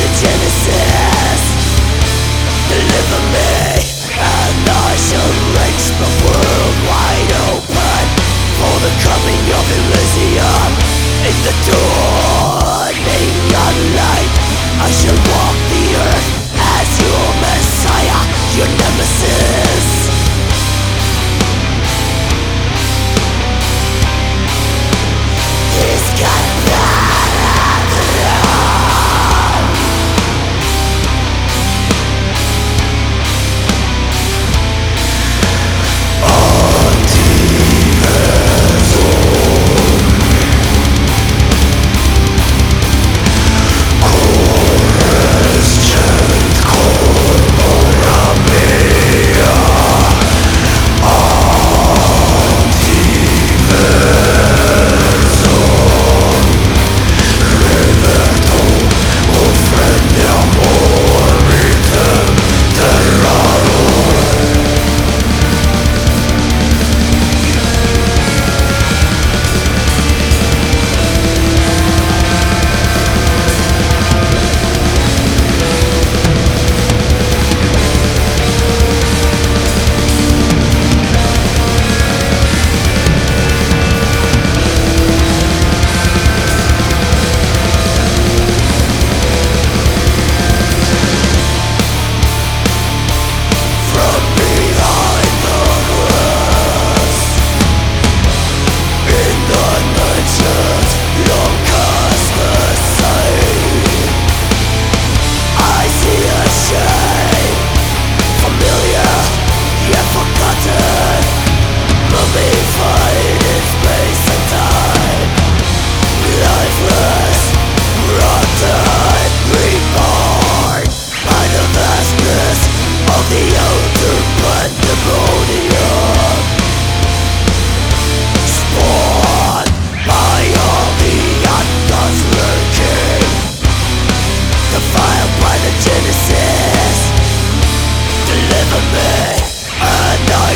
the genesis. Deliver me And I shall the world wide open For the coming of Elysium. In the dawning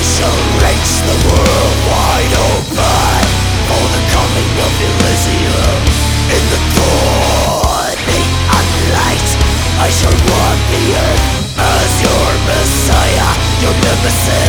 shall raise the world wide open For the coming of In the light I shall walk the earth As your messiah, your nemesis.